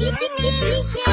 you.